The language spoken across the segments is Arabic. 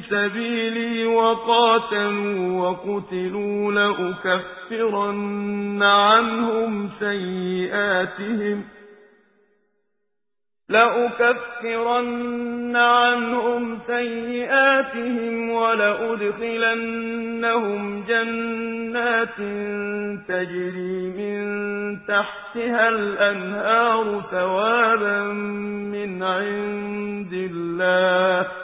سبيلي وقاتلوا وقتلوا لأكفرن عنهم سيئاتهم لأكفرن عنهم سيئاتهم ولأدخلنهم جنات تجري من تحتها الأنهار ثوابا من عند الله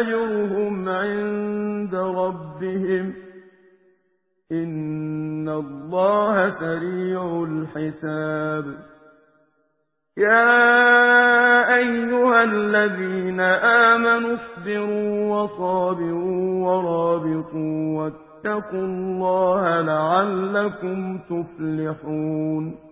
أجرهم عند ربهم إن الله سريع الحساب يا أيها الذين آمنوا اصبروا وصابروا ورابطوا واتقوا الله لعلكم تفلحون